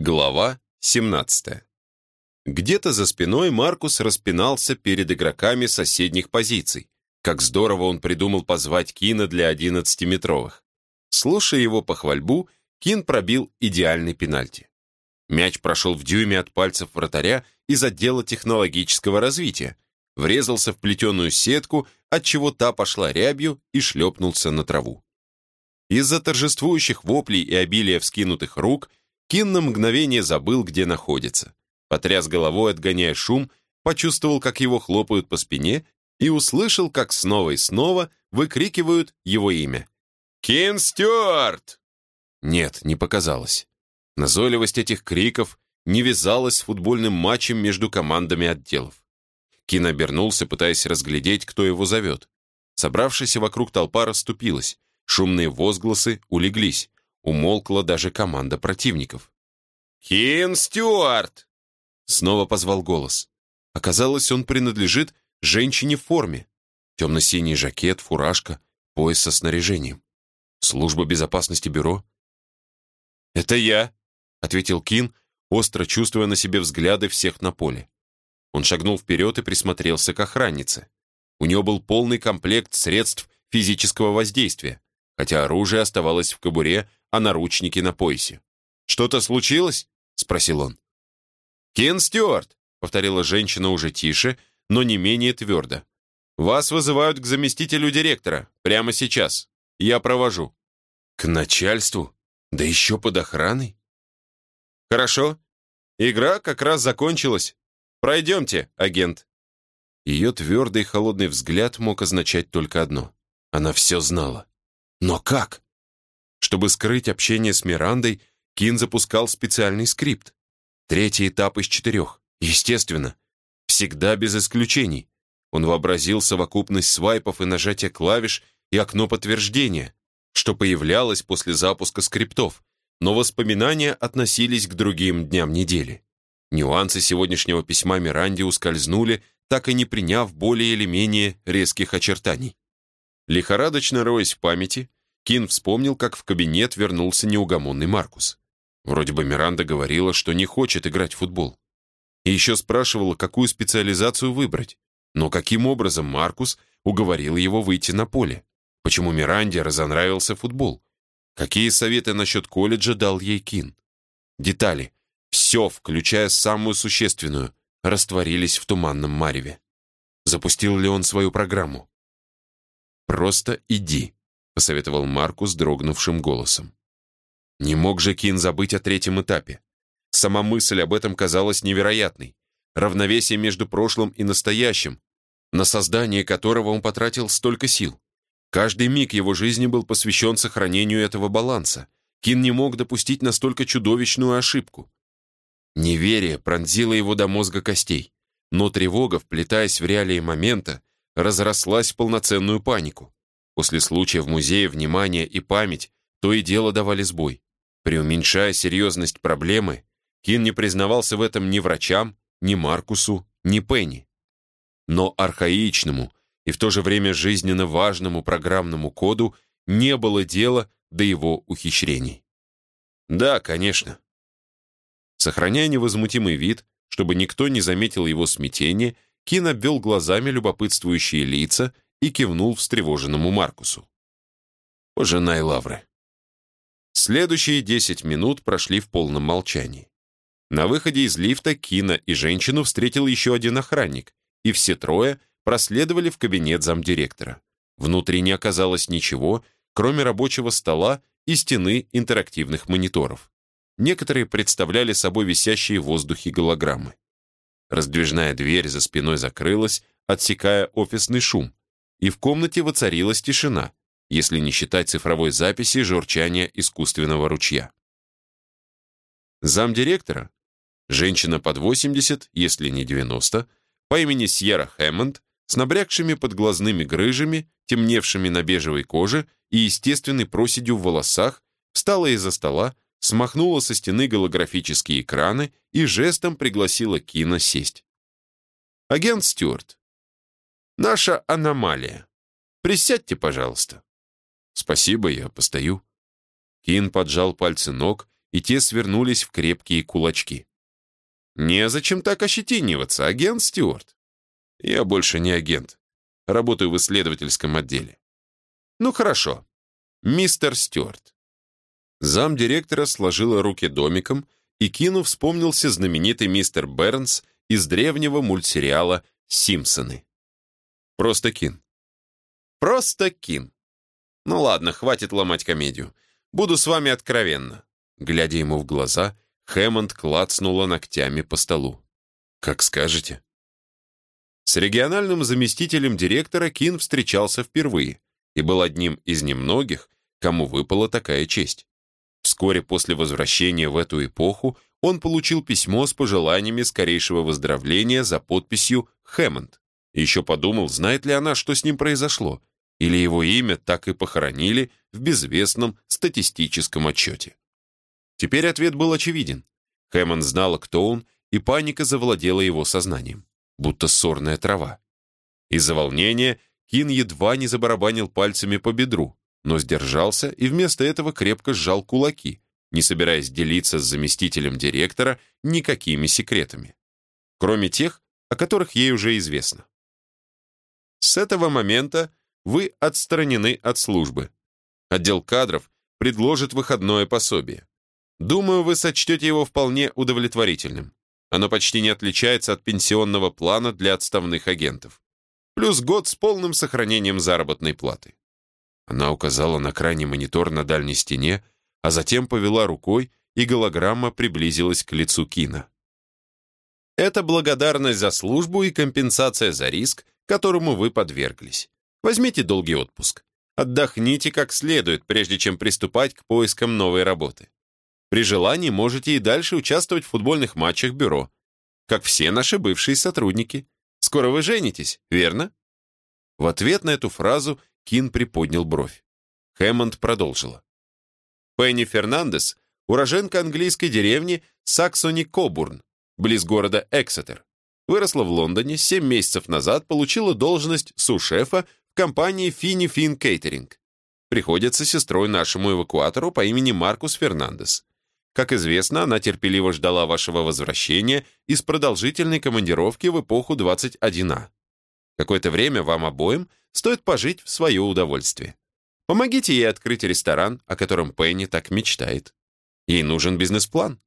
Глава 17. Где-то за спиной Маркус распинался перед игроками соседних позиций. Как здорово он придумал позвать Кина для 11-метровых. Слушая его похвальбу, Кин пробил идеальный пенальти. Мяч прошел в дюйме от пальцев вратаря из отдела технологического развития, врезался в плетеную сетку, отчего та пошла рябью и шлепнулся на траву. Из-за торжествующих воплей и обилия вскинутых рук Кин на мгновение забыл, где находится. Потряс головой, отгоняя шум, почувствовал, как его хлопают по спине и услышал, как снова и снова выкрикивают его имя. «Кин Стюарт!» Нет, не показалось. Назойливость этих криков не вязалась с футбольным матчем между командами отделов. Кин обернулся, пытаясь разглядеть, кто его зовет. Собравшаяся вокруг толпа расступилась, шумные возгласы улеглись, Умолкла даже команда противников. «Кин Стюарт!» Снова позвал голос. Оказалось, он принадлежит женщине в форме. Темно-синий жакет, фуражка, пояс со снаряжением. Служба безопасности бюро. «Это я», — ответил Кин, остро чувствуя на себе взгляды всех на поле. Он шагнул вперед и присмотрелся к охраннице. У нее был полный комплект средств физического воздействия, хотя оружие оставалось в кобуре, а наручники на поясе. «Что-то случилось?» — спросил он. «Кен Стюарт», — повторила женщина уже тише, но не менее твердо. «Вас вызывают к заместителю директора. Прямо сейчас. Я провожу». «К начальству? Да еще под охраной?» «Хорошо. Игра как раз закончилась. Пройдемте, агент». Ее твердый холодный взгляд мог означать только одно. Она все знала. Но как? Чтобы скрыть общение с Мирандой, Кин запускал специальный скрипт. Третий этап из четырех. Естественно. Всегда без исключений. Он вообразил совокупность свайпов и нажатия клавиш и окно подтверждения, что появлялось после запуска скриптов, но воспоминания относились к другим дням недели. Нюансы сегодняшнего письма Миранде ускользнули, так и не приняв более или менее резких очертаний. Лихорадочно роясь в памяти, Кин вспомнил, как в кабинет вернулся неугомонный Маркус. Вроде бы Миранда говорила, что не хочет играть в футбол. И еще спрашивала, какую специализацию выбрать. Но каким образом Маркус уговорил его выйти на поле? Почему Миранде разонравился футбол? Какие советы насчет колледжа дал ей Кин? Детали, все, включая самую существенную, растворились в туманном мареве. Запустил ли он свою программу? «Просто иди», посоветовал Маркус дрогнувшим голосом. Не мог же Кин забыть о третьем этапе. Сама мысль об этом казалась невероятной. Равновесие между прошлым и настоящим, на создание которого он потратил столько сил. Каждый миг его жизни был посвящен сохранению этого баланса. Кин не мог допустить настолько чудовищную ошибку. Неверие пронзило его до мозга костей, но тревога, вплетаясь в реалии момента, разрослась в полноценную панику. После случая в музее внимание и память то и дело давали сбой. Преуменьшая серьезность проблемы, Кин не признавался в этом ни врачам, ни Маркусу, ни Пенни. Но архаичному и в то же время жизненно важному программному коду не было дела до его ухищрений. Да, конечно. Сохраняя невозмутимый вид, чтобы никто не заметил его смятение, Кин обвел глазами любопытствующие лица и кивнул встревоженному Маркусу. «Пожинай лавры». Следующие десять минут прошли в полном молчании. На выходе из лифта Кина и женщину встретил еще один охранник, и все трое проследовали в кабинет замдиректора. Внутри не оказалось ничего, кроме рабочего стола и стены интерактивных мониторов. Некоторые представляли собой висящие в воздухе голограммы. Раздвижная дверь за спиной закрылась, отсекая офисный шум, и в комнате воцарилась тишина, если не считать цифровой записи журчания искусственного ручья. Замдиректора, женщина под 80, если не 90, по имени Сьерра Хэммонд, с набрякшими подглазными грыжами, темневшими на бежевой коже и естественной проседью в волосах, встала из-за стола, смахнула со стены голографические экраны и жестом пригласила Кина сесть. «Агент Стюарт, Наша аномалия. Присядьте, пожалуйста». «Спасибо, я постою». Кин поджал пальцы ног и те свернулись в крепкие кулачки. «Незачем так ощетиниваться, агент Стюарт». «Я больше не агент. Работаю в исследовательском отделе». «Ну хорошо. Мистер Стюарт». Зам директора сложила руки домиком, и Кину вспомнился знаменитый мистер Бернс из древнего мультсериала «Симпсоны». Просто Кин. Просто Кин. Ну ладно, хватит ломать комедию. Буду с вами откровенна. Глядя ему в глаза, Хэммонд клацнула ногтями по столу. «Как скажете». С региональным заместителем директора Кин встречался впервые и был одним из немногих, кому выпала такая честь. Вскоре после возвращения в эту эпоху он получил письмо с пожеланиями скорейшего выздоровления за подписью «Хэммонд». Еще подумал, знает ли она, что с ним произошло, или его имя так и похоронили в безвестном статистическом отчете. Теперь ответ был очевиден. Хэммонд знала, кто он, и паника завладела его сознанием, будто сорная трава. Из-за волнения Кин едва не забарабанил пальцами по бедру, но сдержался и вместо этого крепко сжал кулаки, не собираясь делиться с заместителем директора никакими секретами, кроме тех, о которых ей уже известно. С этого момента вы отстранены от службы. Отдел кадров предложит выходное пособие. Думаю, вы сочтете его вполне удовлетворительным. Оно почти не отличается от пенсионного плана для отставных агентов. Плюс год с полным сохранением заработной платы. Она указала на крайний монитор на дальней стене, а затем повела рукой, и голограмма приблизилась к лицу Кина. Это благодарность за службу и компенсация за риск, которому вы подверглись. Возьмите долгий отпуск. Отдохните как следует, прежде чем приступать к поискам новой работы. При желании можете и дальше участвовать в футбольных матчах бюро, как все наши бывшие сотрудники. Скоро вы женитесь, верно?» В ответ на эту фразу Кин приподнял бровь. Хэммонд продолжила. Пенни Фернандес – уроженка английской деревни Саксони-Кобурн, близ города Эксетер. Выросла в Лондоне, 7 месяцев назад получила должность су-шефа в компании Фини Фин Кейтеринг. Приходится сестрой нашему эвакуатору по имени Маркус Фернандес. Как известно, она терпеливо ждала вашего возвращения из продолжительной командировки в эпоху 21А. Какое-то время вам обоим стоит пожить в свое удовольствие. Помогите ей открыть ресторан, о котором Пенни так мечтает. Ей нужен бизнес-план.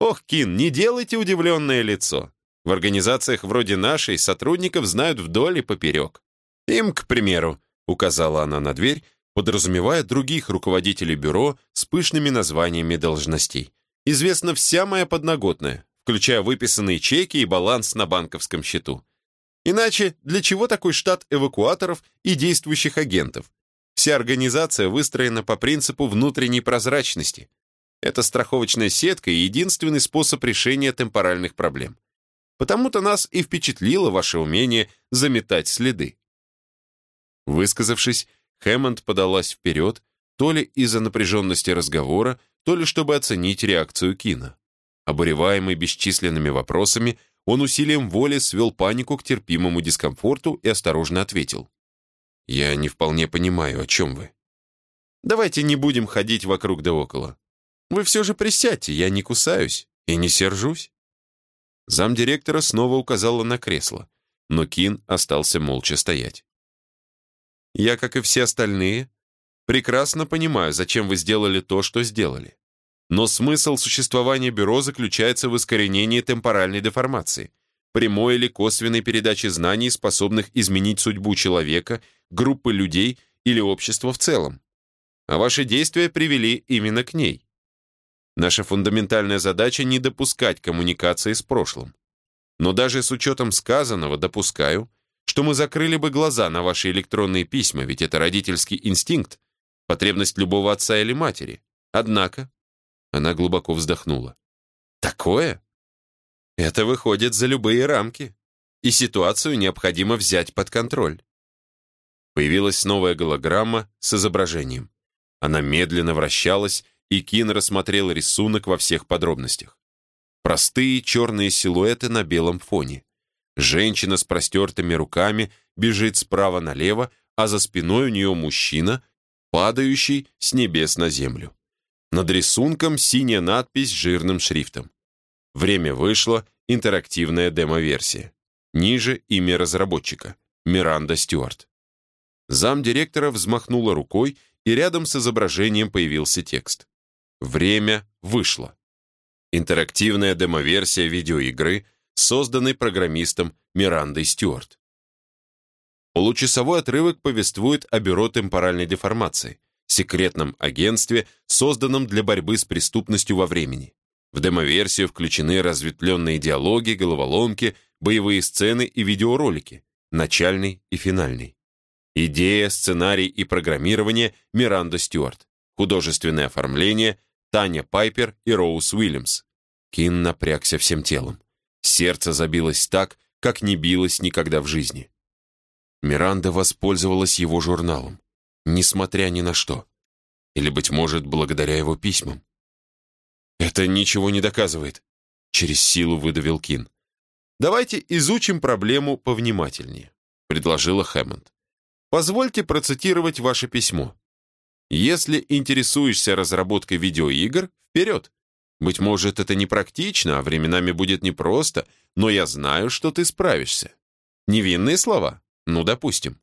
Ох, Кин, не делайте удивленное лицо. В организациях вроде нашей сотрудников знают вдоль и поперек. Им, к примеру, указала она на дверь, подразумевая других руководителей бюро с пышными названиями должностей. Известна вся моя подноготная, включая выписанные чеки и баланс на банковском счету. Иначе для чего такой штат эвакуаторов и действующих агентов? Вся организация выстроена по принципу внутренней прозрачности. Это страховочная сетка и единственный способ решения темпоральных проблем. Потому-то нас и впечатлило ваше умение заметать следы». Высказавшись, Хэммонд подалась вперед, то ли из-за напряженности разговора, то ли чтобы оценить реакцию Кина. Обуреваемый бесчисленными вопросами, он усилием воли свел панику к терпимому дискомфорту и осторожно ответил. «Я не вполне понимаю, о чем вы». «Давайте не будем ходить вокруг да около. Вы все же присядьте, я не кусаюсь и не сержусь». Замдиректора снова указала на кресло, но Кин остался молча стоять. «Я, как и все остальные, прекрасно понимаю, зачем вы сделали то, что сделали. Но смысл существования бюро заключается в искоренении темпоральной деформации, прямой или косвенной передачи знаний, способных изменить судьбу человека, группы людей или общества в целом. А ваши действия привели именно к ней. Наша фундаментальная задача — не допускать коммуникации с прошлым. Но даже с учетом сказанного допускаю, что мы закрыли бы глаза на ваши электронные письма, ведь это родительский инстинкт, потребность любого отца или матери. Однако, она глубоко вздохнула. Такое? Это выходит за любые рамки, и ситуацию необходимо взять под контроль. Появилась новая голограмма с изображением. Она медленно вращалась, и Кин рассмотрел рисунок во всех подробностях. Простые черные силуэты на белом фоне. Женщина с простертыми руками бежит справа налево, а за спиной у нее мужчина, падающий с небес на землю. Над рисунком синяя надпись жирным шрифтом. Время вышло, интерактивная демо-версия. Ниже имя разработчика — Миранда Стюарт. Замдиректора взмахнула рукой, и рядом с изображением появился текст. Время вышло. Интерактивная демо-версия видеоигры, созданной программистом Мирандой Стюарт. Получасовой отрывок повествует о бюро темпоральной деформации, секретном агентстве, созданном для борьбы с преступностью во времени. В демоверсию включены разветвленные диалоги, головоломки, боевые сцены и видеоролики, начальный и финальный. Идея, сценарий и программирование Миранда Стюарт. Художественное оформление Таня Пайпер и Роуз Уильямс. Кин напрягся всем телом. Сердце забилось так, как не билось никогда в жизни. Миранда воспользовалась его журналом, несмотря ни на что. Или, быть может, благодаря его письмам. «Это ничего не доказывает», — через силу выдавил Кин. «Давайте изучим проблему повнимательнее», — предложила Хэммонд. «Позвольте процитировать ваше письмо. Если интересуешься разработкой видеоигр, вперед. Быть может, это непрактично, а временами будет непросто, но я знаю, что ты справишься. Невинные слова? Ну, допустим.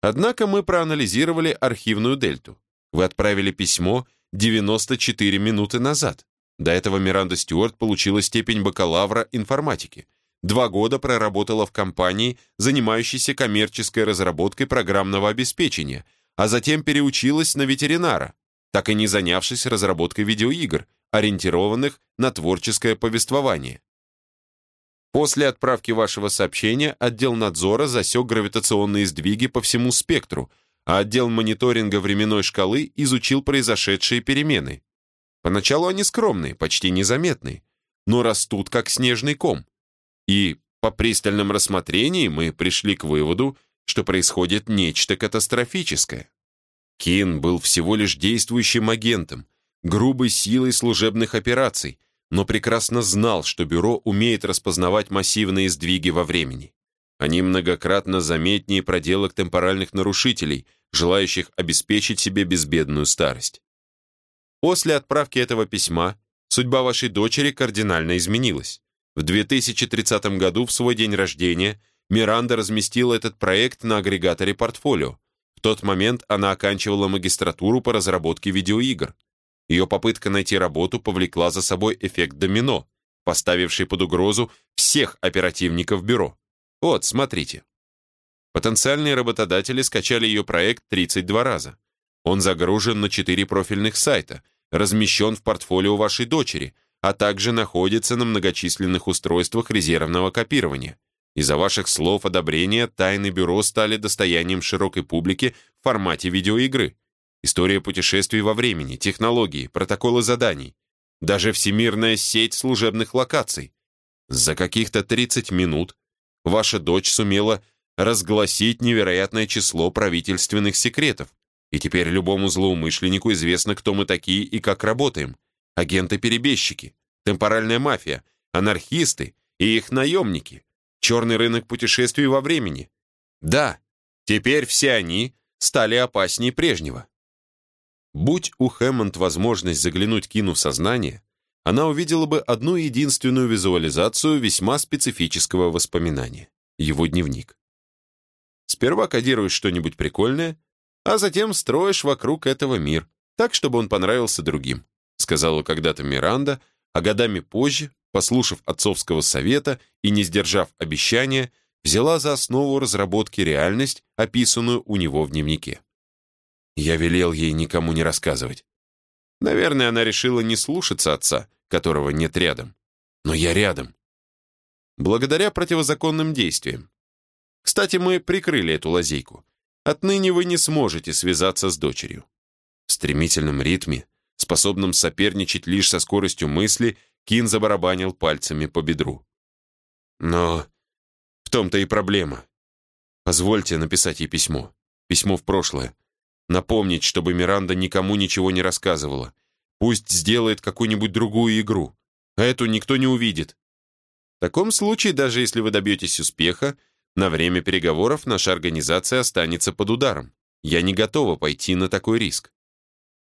Однако мы проанализировали архивную дельту. Вы отправили письмо 94 минуты назад. До этого Миранда Стюарт получила степень бакалавра информатики. Два года проработала в компании, занимающейся коммерческой разработкой программного обеспечения, а затем переучилась на ветеринара, так и не занявшись разработкой видеоигр, ориентированных на творческое повествование. После отправки вашего сообщения отдел надзора засек гравитационные сдвиги по всему спектру, а отдел мониторинга временной шкалы изучил произошедшие перемены. Поначалу они скромные, почти незаметные, но растут как снежный ком. И по пристальном рассмотрении мы пришли к выводу, что происходит нечто катастрофическое. Кин был всего лишь действующим агентом, грубой силой служебных операций, но прекрасно знал, что бюро умеет распознавать массивные сдвиги во времени. Они многократно заметнее проделок темпоральных нарушителей, желающих обеспечить себе безбедную старость. После отправки этого письма судьба вашей дочери кардинально изменилась. В 2030 году, в свой день рождения, Миранда разместила этот проект на агрегаторе портфолио. В тот момент она оканчивала магистратуру по разработке видеоигр. Ее попытка найти работу повлекла за собой эффект домино, поставивший под угрозу всех оперативников бюро. Вот, смотрите. Потенциальные работодатели скачали ее проект 32 раза. Он загружен на 4 профильных сайта, размещен в портфолио вашей дочери, а также находится на многочисленных устройствах резервного копирования. Из-за ваших слов одобрения тайны бюро стали достоянием широкой публики в формате видеоигры. История путешествий во времени, технологии, протоколы заданий. Даже всемирная сеть служебных локаций. За каких-то 30 минут ваша дочь сумела разгласить невероятное число правительственных секретов. И теперь любому злоумышленнику известно, кто мы такие и как работаем. Агенты-перебежчики, темпоральная мафия, анархисты и их наемники черный рынок путешествий во времени. Да, теперь все они стали опаснее прежнего. Будь у Хэммонд возможность заглянуть Кину в сознание, она увидела бы одну единственную визуализацию весьма специфического воспоминания — его дневник. Сперва кодируешь что-нибудь прикольное, а затем строишь вокруг этого мир, так, чтобы он понравился другим, сказала когда-то Миранда, а годами позже послушав отцовского совета и не сдержав обещания, взяла за основу разработки реальность, описанную у него в дневнике. Я велел ей никому не рассказывать. Наверное, она решила не слушаться отца, которого нет рядом. Но я рядом. Благодаря противозаконным действиям. Кстати, мы прикрыли эту лазейку. Отныне вы не сможете связаться с дочерью. В стремительном ритме, способном соперничать лишь со скоростью мысли, Кин забарабанил пальцами по бедру. «Но в том-то и проблема. Позвольте написать ей письмо. Письмо в прошлое. Напомнить, чтобы Миранда никому ничего не рассказывала. Пусть сделает какую-нибудь другую игру. А эту никто не увидит. В таком случае, даже если вы добьетесь успеха, на время переговоров наша организация останется под ударом. Я не готова пойти на такой риск.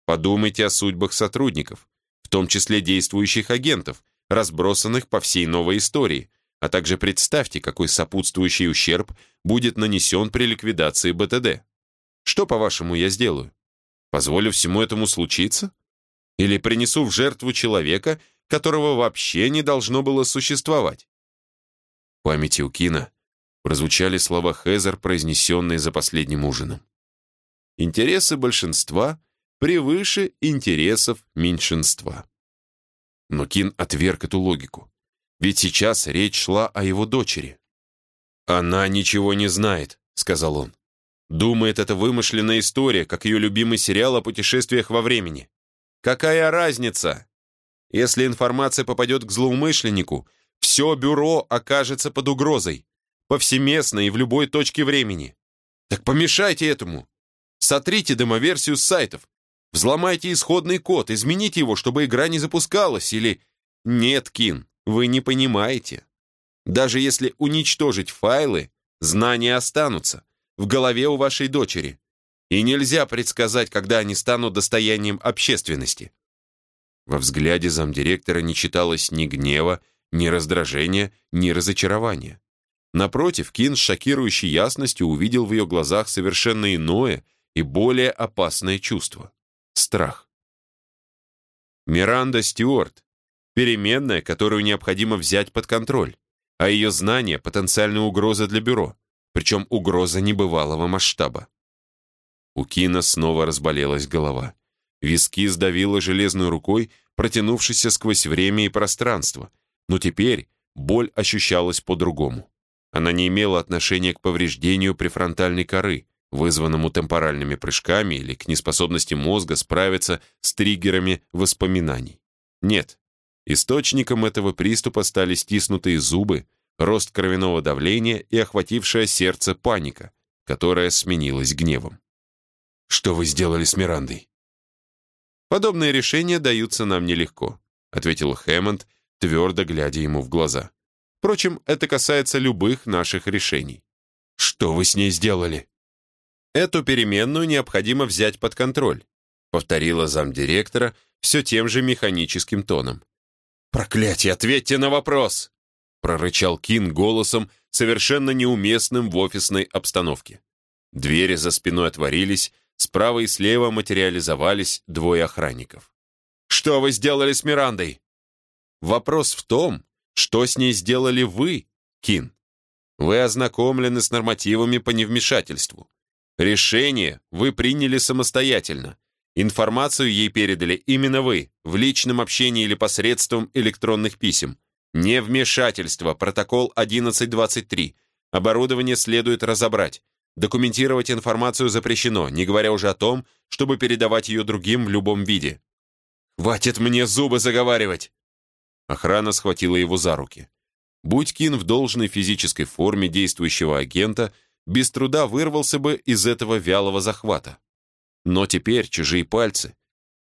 Подумайте о судьбах сотрудников, в том числе действующих агентов, разбросанных по всей новой истории, а также представьте, какой сопутствующий ущерб будет нанесен при ликвидации БТД. Что, по-вашему, я сделаю? Позволю всему этому случиться? Или принесу в жертву человека, которого вообще не должно было существовать? В памяти у Кина прозвучали слова Хезер, произнесенные за последним ужином. Интересы большинства превыше интересов меньшинства. Но Кин отверг эту логику. Ведь сейчас речь шла о его дочери. «Она ничего не знает», — сказал он. «Думает, это вымышленная история, как ее любимый сериал о путешествиях во времени. Какая разница? Если информация попадет к злоумышленнику, все бюро окажется под угрозой, повсеместно и в любой точке времени. Так помешайте этому. Сотрите демоверсию с сайтов, взломайте исходный код, измените его, чтобы игра не запускалась, или... Нет, Кин, вы не понимаете. Даже если уничтожить файлы, знания останутся в голове у вашей дочери. И нельзя предсказать, когда они станут достоянием общественности. Во взгляде замдиректора не читалось ни гнева, ни раздражения, ни разочарования. Напротив, Кин с шокирующей ясностью увидел в ее глазах совершенно иное и более опасное чувство — страх. Миранда Стюарт переменная, которую необходимо взять под контроль, а ее знание — потенциальная угроза для бюро, причем угроза небывалого масштаба. У Кина снова разболелась голова. Виски сдавило железной рукой, протянувшейся сквозь время и пространство, но теперь боль ощущалась по-другому. Она не имела отношения к повреждению префронтальной коры, вызванному темпоральными прыжками или к неспособности мозга справиться с триггерами воспоминаний. Нет, Источником этого приступа стали стиснутые зубы, рост кровяного давления и охватившее сердце паника, которая сменилась гневом. «Что вы сделали с Мирандой?» «Подобные решения даются нам нелегко», ответил Хэммонд, твердо глядя ему в глаза. «Впрочем, это касается любых наших решений». «Что вы с ней сделали?» «Эту переменную необходимо взять под контроль», повторила замдиректора все тем же механическим тоном. «Проклятие, ответьте на вопрос!» прорычал Кин голосом, совершенно неуместным в офисной обстановке. Двери за спиной отворились, справа и слева материализовались двое охранников. «Что вы сделали с Мирандой?» «Вопрос в том, что с ней сделали вы, Кин. Вы ознакомлены с нормативами по невмешательству. Решение вы приняли самостоятельно, Информацию ей передали именно вы, в личном общении или посредством электронных писем. Не вмешательство, протокол 1123. Оборудование следует разобрать. Документировать информацию запрещено, не говоря уже о том, чтобы передавать ее другим в любом виде. «Хватит мне зубы заговаривать!» Охрана схватила его за руки. Будь в должной физической форме действующего агента, без труда вырвался бы из этого вялого захвата. Но теперь чужие пальцы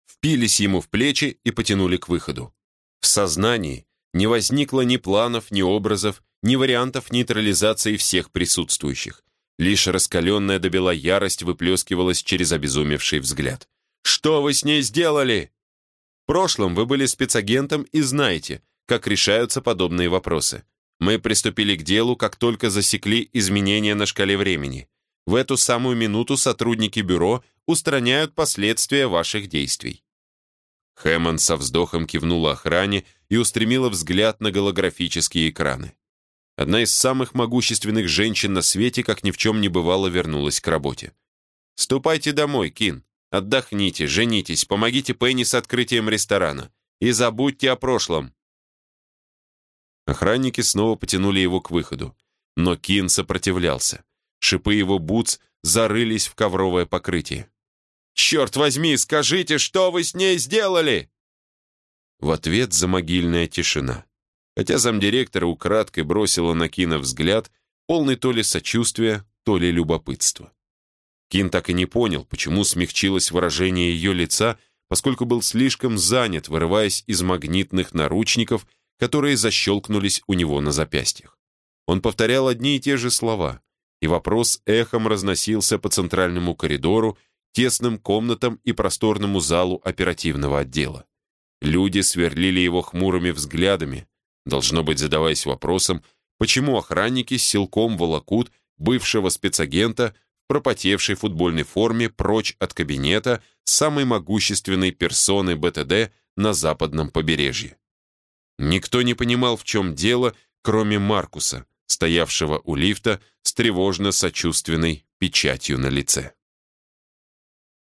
впились ему в плечи и потянули к выходу. В сознании не возникло ни планов, ни образов, ни вариантов нейтрализации всех присутствующих. Лишь раскаленная до бела ярость выплескивалась через обезумевший взгляд. «Что вы с ней сделали?» В прошлом вы были спецагентом и знаете, как решаются подобные вопросы. Мы приступили к делу, как только засекли изменения на шкале времени. В эту самую минуту сотрудники бюро устраняют последствия ваших действий». Хэммонд со вздохом кивнула охране и устремила взгляд на голографические экраны. Одна из самых могущественных женщин на свете, как ни в чем не бывало, вернулась к работе. «Ступайте домой, Кин. Отдохните, женитесь, помогите Пенни с открытием ресторана. И забудьте о прошлом». Охранники снова потянули его к выходу. Но Кин сопротивлялся. Шипы его бутс зарылись в ковровое покрытие. «Черт возьми, скажите, что вы с ней сделали?» В ответ замогильная тишина. Хотя замдиректора украдкой бросила на Кина взгляд, полный то ли сочувствия, то ли любопытства. Кин так и не понял, почему смягчилось выражение ее лица, поскольку был слишком занят, вырываясь из магнитных наручников, которые защелкнулись у него на запястьях. Он повторял одни и те же слова, и вопрос эхом разносился по центральному коридору, тесным комнатам и просторному залу оперативного отдела. Люди сверлили его хмурыми взглядами, должно быть, задаваясь вопросом, почему охранники силком волокут бывшего спецагента в пропотевшей футбольной форме прочь от кабинета самой могущественной персоны БТД на западном побережье. Никто не понимал, в чем дело, кроме Маркуса, стоявшего у лифта с тревожно-сочувственной печатью на лице.